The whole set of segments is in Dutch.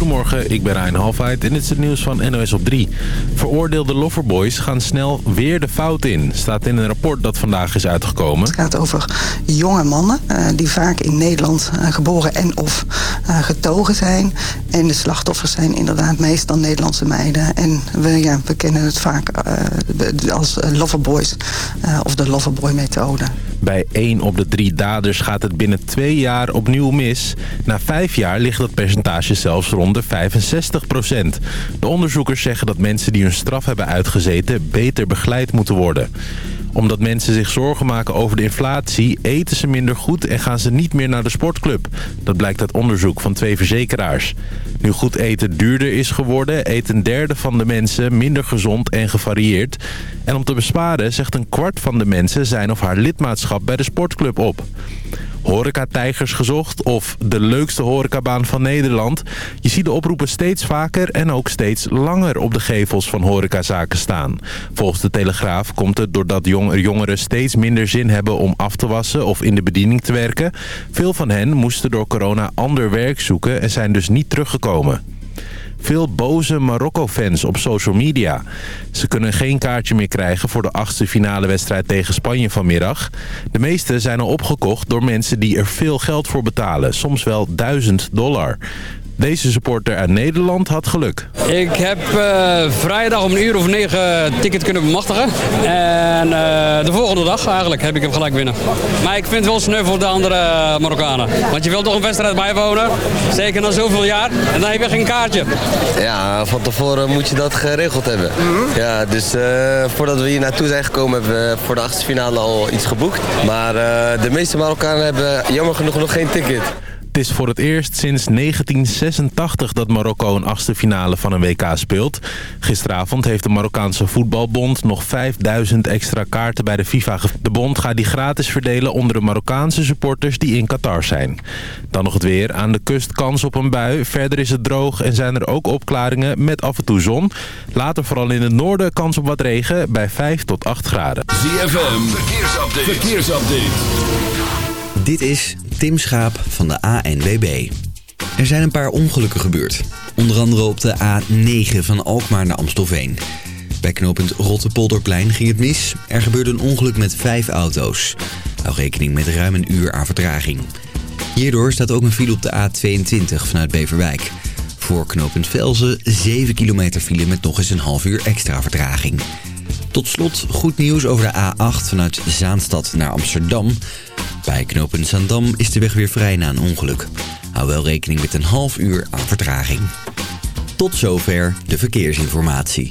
Goedemorgen, ik ben Rijn Halfheid en dit is het nieuws van NOS op 3. Veroordeelde loverboys gaan snel weer de fout in. Staat in een rapport dat vandaag is uitgekomen. Het gaat over jonge mannen uh, die vaak in Nederland uh, geboren en of uh, getogen zijn. En de slachtoffers zijn inderdaad meestal Nederlandse meiden. En we, ja, we kennen het vaak als loverboys of de loverboy methode. Bij 1 op de drie daders gaat het binnen twee jaar opnieuw mis. Na vijf jaar ligt dat percentage zelfs rond de 65 procent. De onderzoekers zeggen dat mensen die hun straf hebben uitgezeten... beter begeleid moeten worden omdat mensen zich zorgen maken over de inflatie... eten ze minder goed en gaan ze niet meer naar de sportclub. Dat blijkt uit onderzoek van twee verzekeraars. Nu goed eten duurder is geworden... eet een derde van de mensen minder gezond en gevarieerd. En om te besparen zegt een kwart van de mensen... zijn of haar lidmaatschap bij de sportclub op horecatijgers gezocht of de leukste horecabaan van Nederland. Je ziet de oproepen steeds vaker en ook steeds langer op de gevels van horecazaken staan. Volgens de Telegraaf komt het doordat jongeren steeds minder zin hebben om af te wassen of in de bediening te werken. Veel van hen moesten door corona ander werk zoeken en zijn dus niet teruggekomen. Veel boze Marokko-fans op social media. Ze kunnen geen kaartje meer krijgen voor de achtste finale wedstrijd tegen Spanje vanmiddag. De meeste zijn al opgekocht door mensen die er veel geld voor betalen. Soms wel 1000 dollar. Deze supporter uit Nederland had geluk. Ik heb uh, vrijdag om een uur of negen ticket kunnen bemachtigen. En uh, de volgende dag eigenlijk heb ik hem gelijk binnen. Maar ik vind het wel sneu voor de andere Marokkanen. Want je wilt toch een wedstrijd bijwonen. Zeker na zoveel jaar. En dan heb je geen kaartje. Ja, van tevoren moet je dat geregeld hebben. Mm -hmm. Ja, dus uh, voordat we hier naartoe zijn gekomen hebben we voor de achtste finale al iets geboekt. Maar de meeste Marokkanen hebben jammer genoeg nog geen ticket. Is voor het eerst sinds 1986 dat Marokko een achtste finale van een WK speelt. Gisteravond heeft de Marokkaanse voetbalbond nog 5000 extra kaarten bij de FIFA. De bond gaat die gratis verdelen onder de Marokkaanse supporters die in Qatar zijn. Dan nog het weer. Aan de kust kans op een bui. Verder is het droog en zijn er ook opklaringen met af en toe zon. Later vooral in het noorden kans op wat regen bij 5 tot 8 graden. ZFM, verkeersupdate. verkeersupdate. Dit is Tim Schaap van de ANWB. Er zijn een paar ongelukken gebeurd. Onder andere op de A9 van Alkmaar naar Amstelveen. Bij knooppunt Rottepolderplein ging het mis. Er gebeurde een ongeluk met vijf auto's. Hou rekening met ruim een uur aan vertraging. Hierdoor staat ook een file op de A22 vanuit Beverwijk. Voor knooppunt Velzen 7 kilometer file met nog eens een half uur extra vertraging. Tot slot goed nieuws over de A8 vanuit Zaanstad naar Amsterdam. Bij knooppunt Zaandam is de weg weer vrij na een ongeluk. Hou wel rekening met een half uur aan vertraging. Tot zover de verkeersinformatie.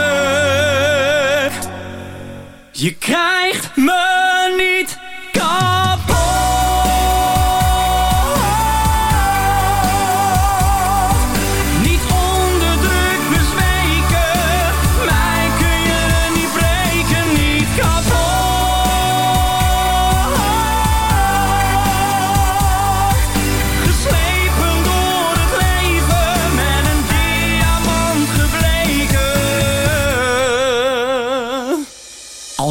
Je krijgt me niet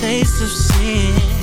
taste of sin.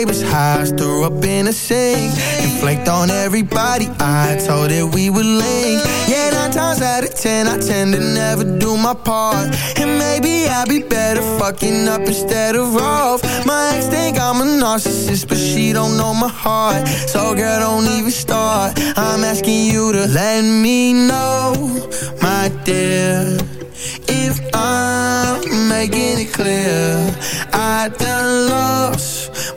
neighbors high, threw up in a sink. And flaked on everybody, I told it we were link. Yeah, nine times out of ten, I tend to never do my part. And maybe I'd be better fucking up instead of off. My ex think I'm a narcissist, but she don't know my heart. So, girl, don't even start. I'm asking you to let me know, my dear. If I'm making it clear, I done lost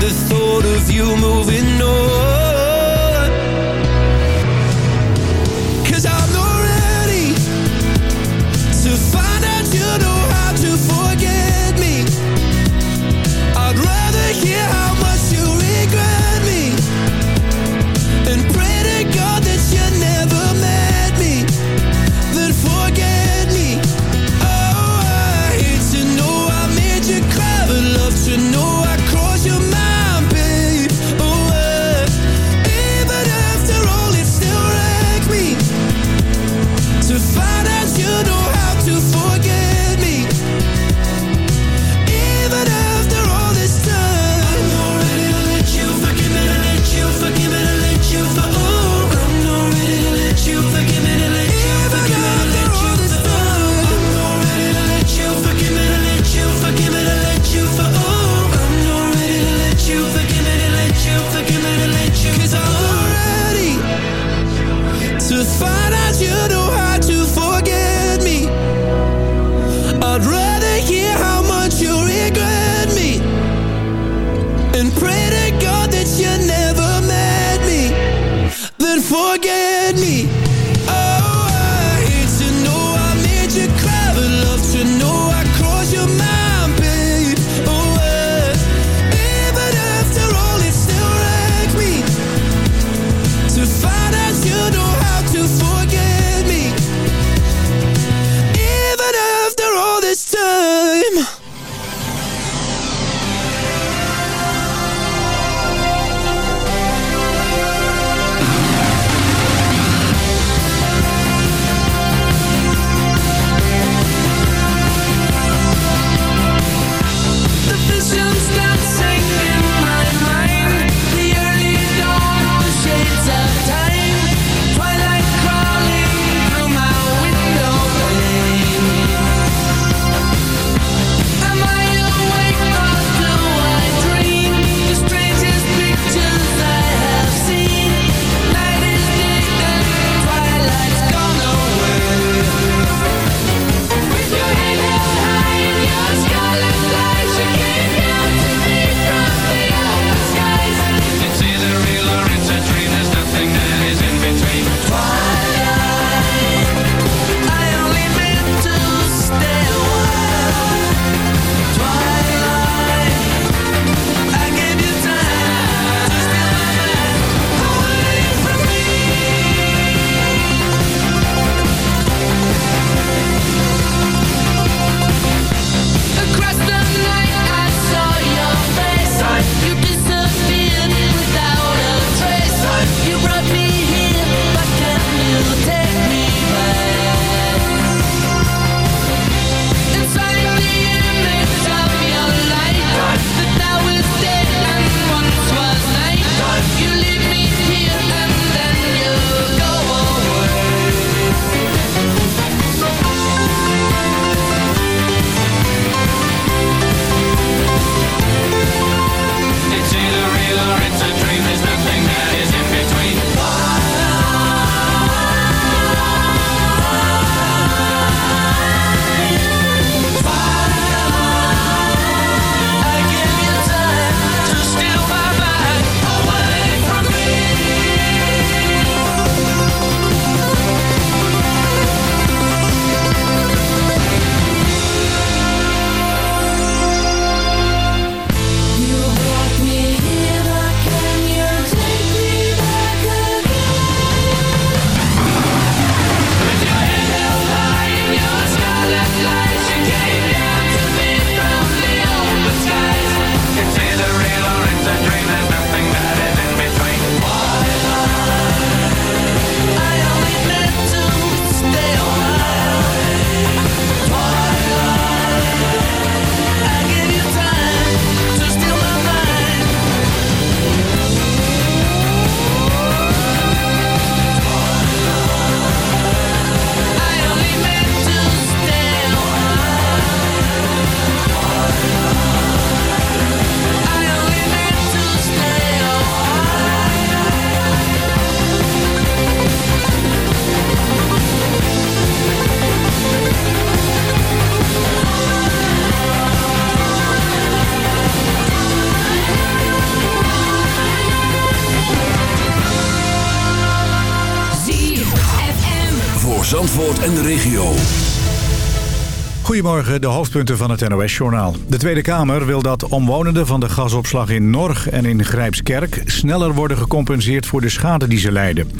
this de regio. Goedemorgen, de hoofdpunten van het NOS-journaal. De Tweede Kamer wil dat omwonenden van de gasopslag in Norg en in Grijpskerk... sneller worden gecompenseerd voor de schade die ze lijden.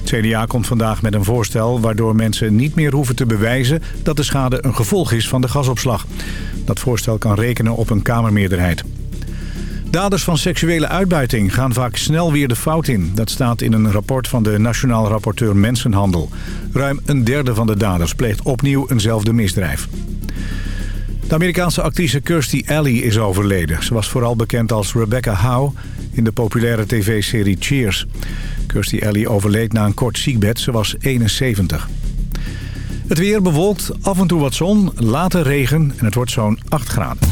Het CDA komt vandaag met een voorstel waardoor mensen niet meer hoeven te bewijzen... dat de schade een gevolg is van de gasopslag. Dat voorstel kan rekenen op een Kamermeerderheid. Daders van seksuele uitbuiting gaan vaak snel weer de fout in. Dat staat in een rapport van de Nationaal Rapporteur Mensenhandel. Ruim een derde van de daders pleegt opnieuw eenzelfde misdrijf. De Amerikaanse actrice Kirstie Alley is overleden. Ze was vooral bekend als Rebecca Howe in de populaire tv-serie Cheers. Kirstie Alley overleed na een kort ziekbed. Ze was 71. Het weer bewolkt, af en toe wat zon, later regen en het wordt zo'n 8 graden.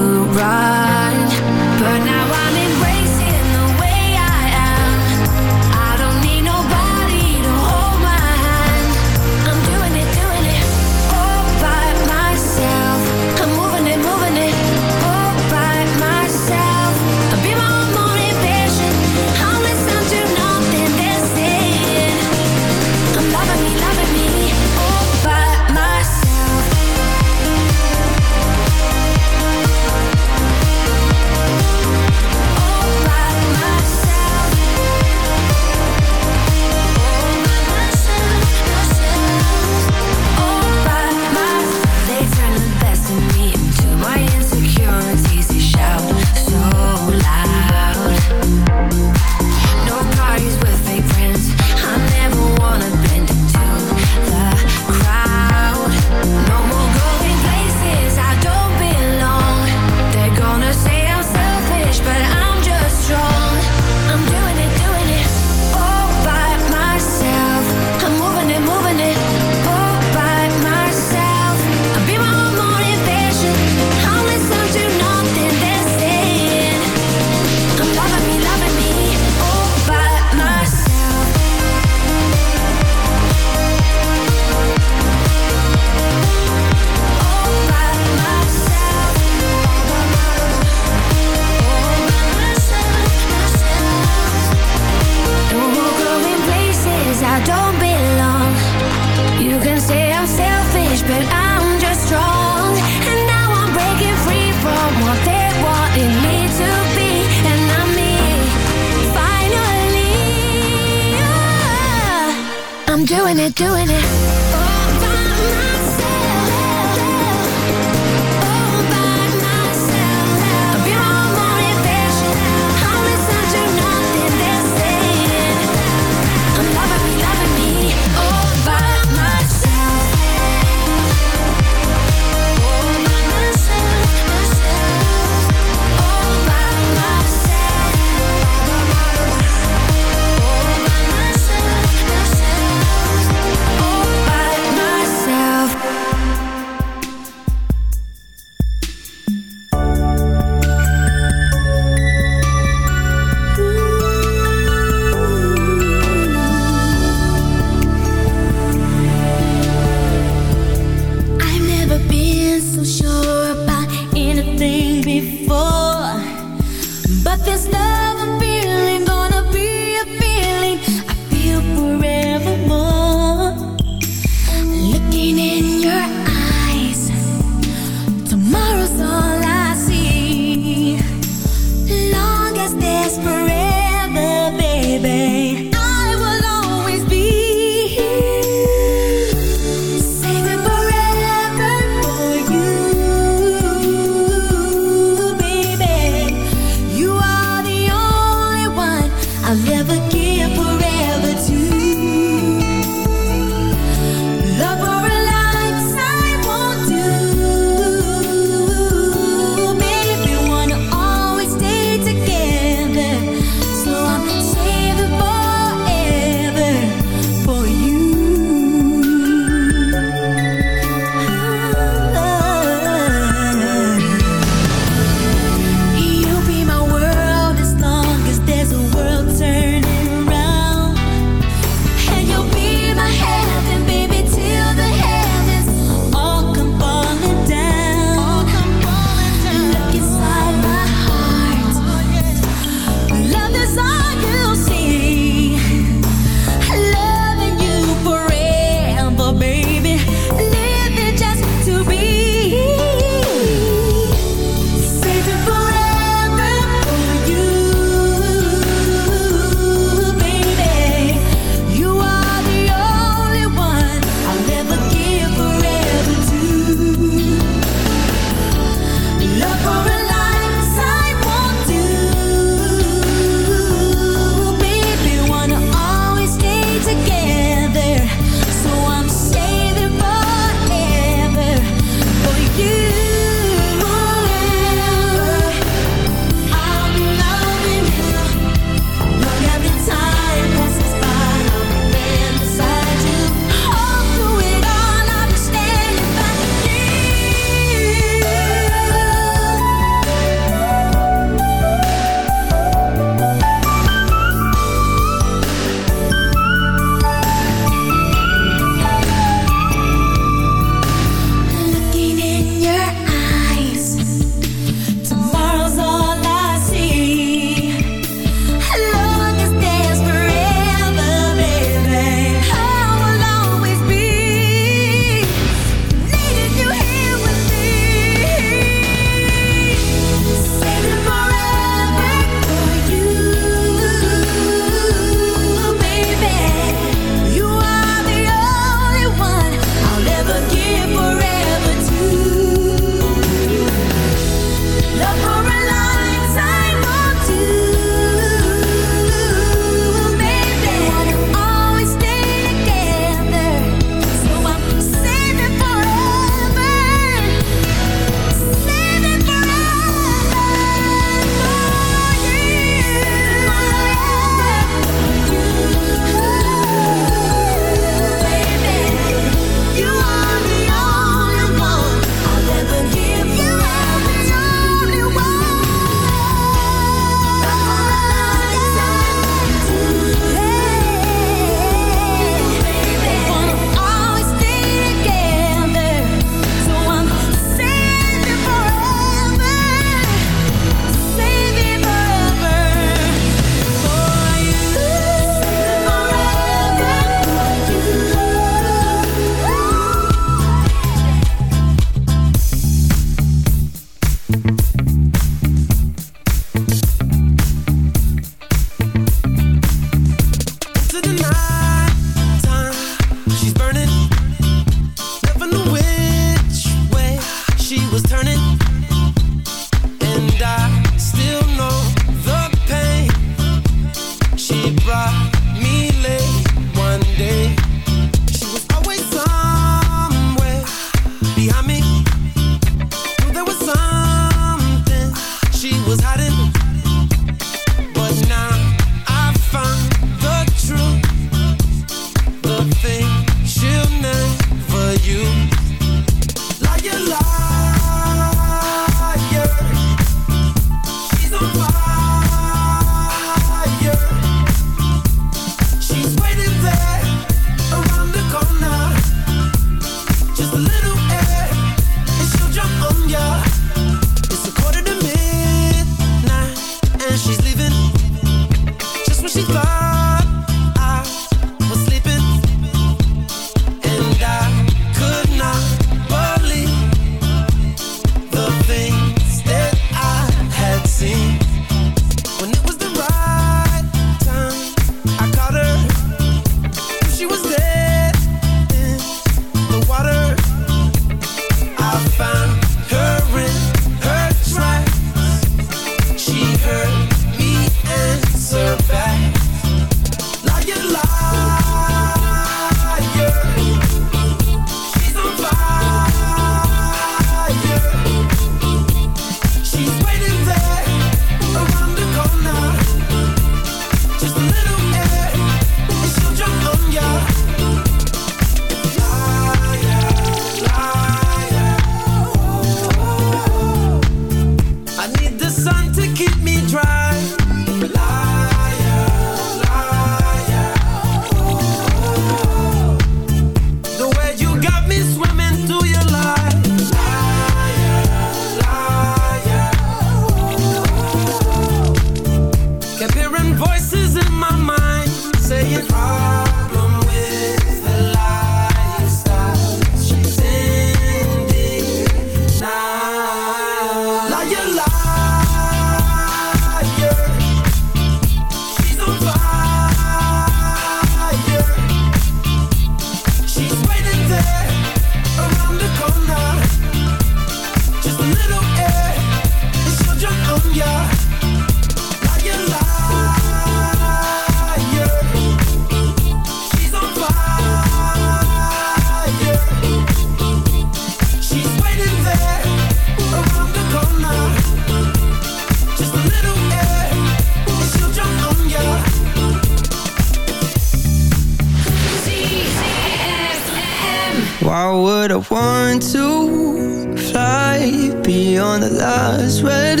How would I want to fly beyond the last red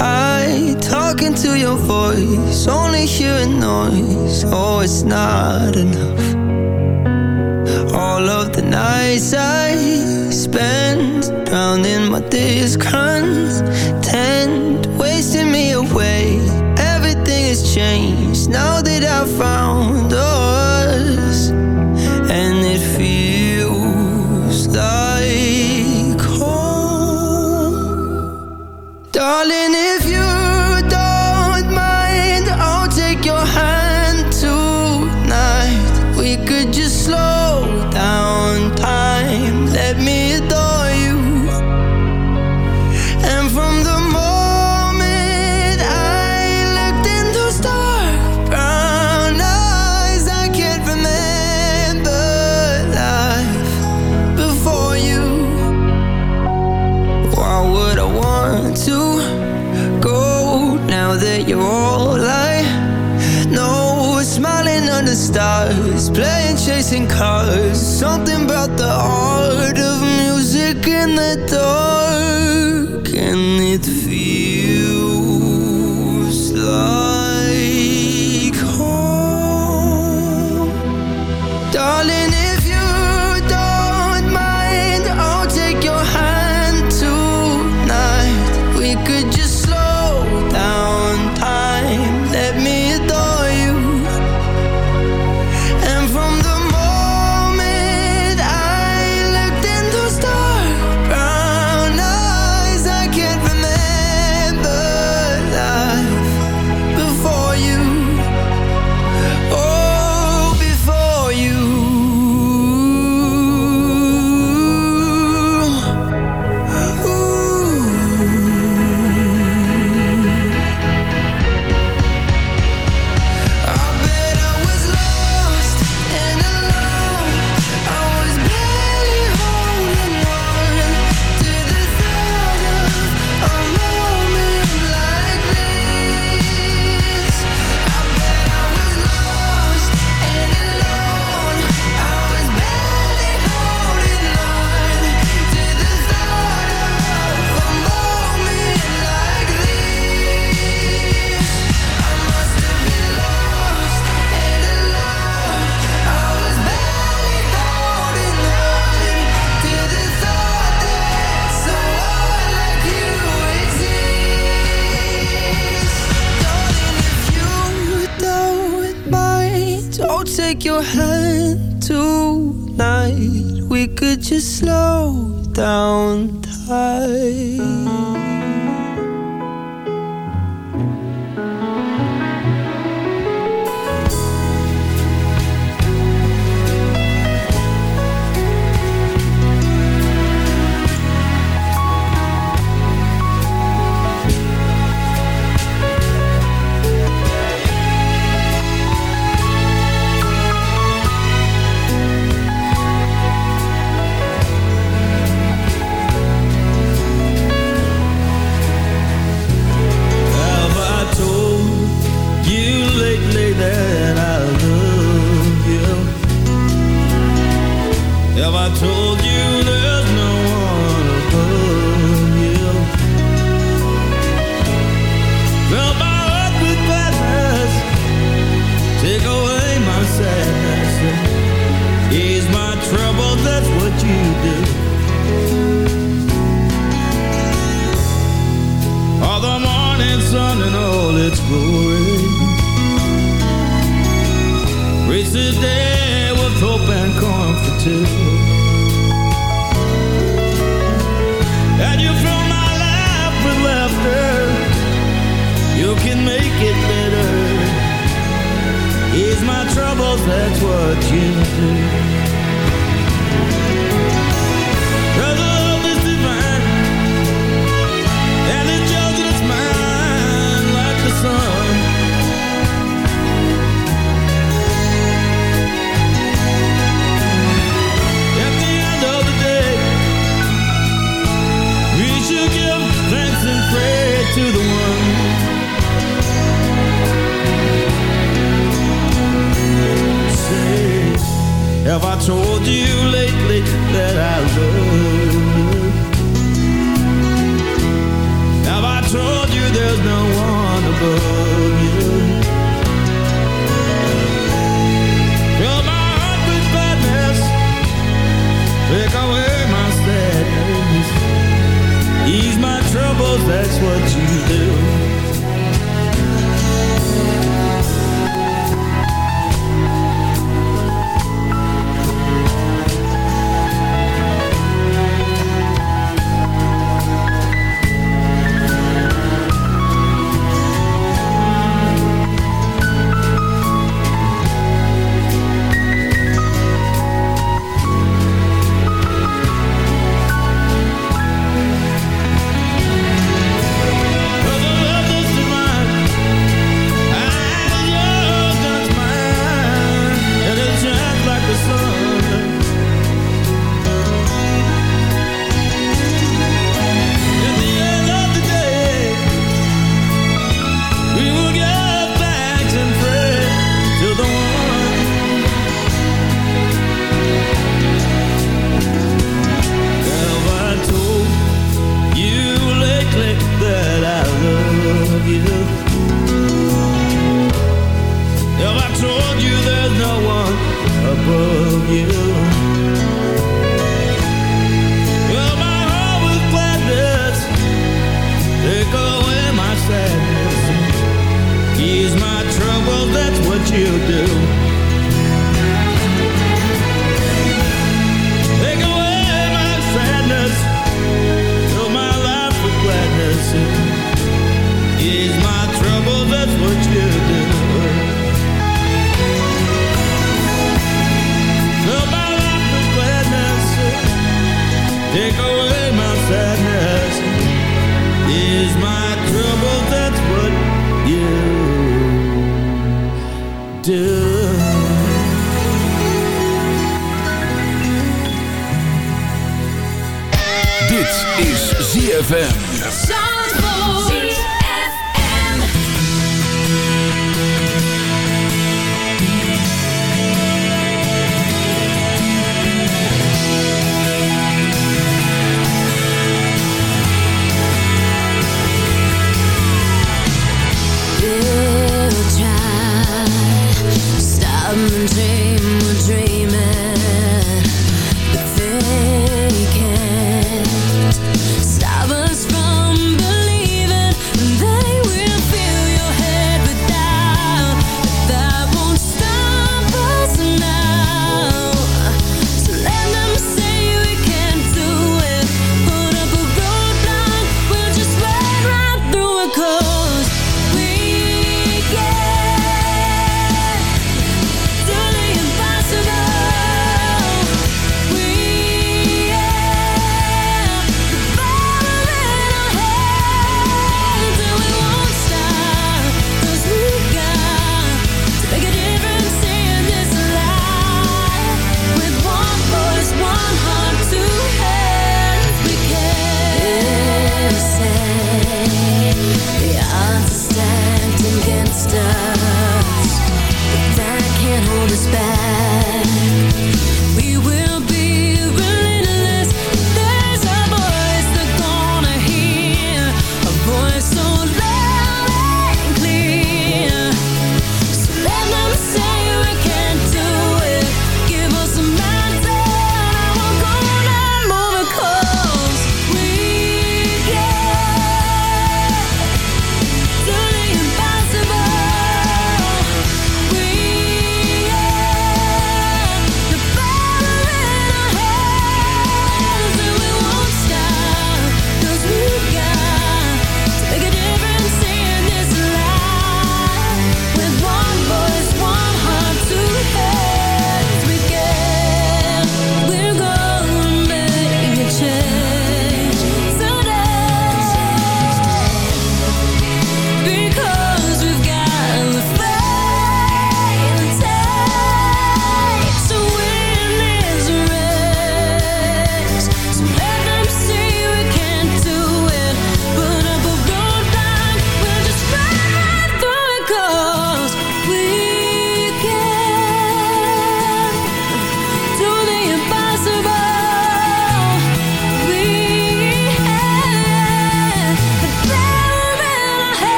I talking to your voice, only hearing noise. Oh, it's not enough. All of the nights I spend Drowning my discontent Wasting me away. Everything has changed now that I found Something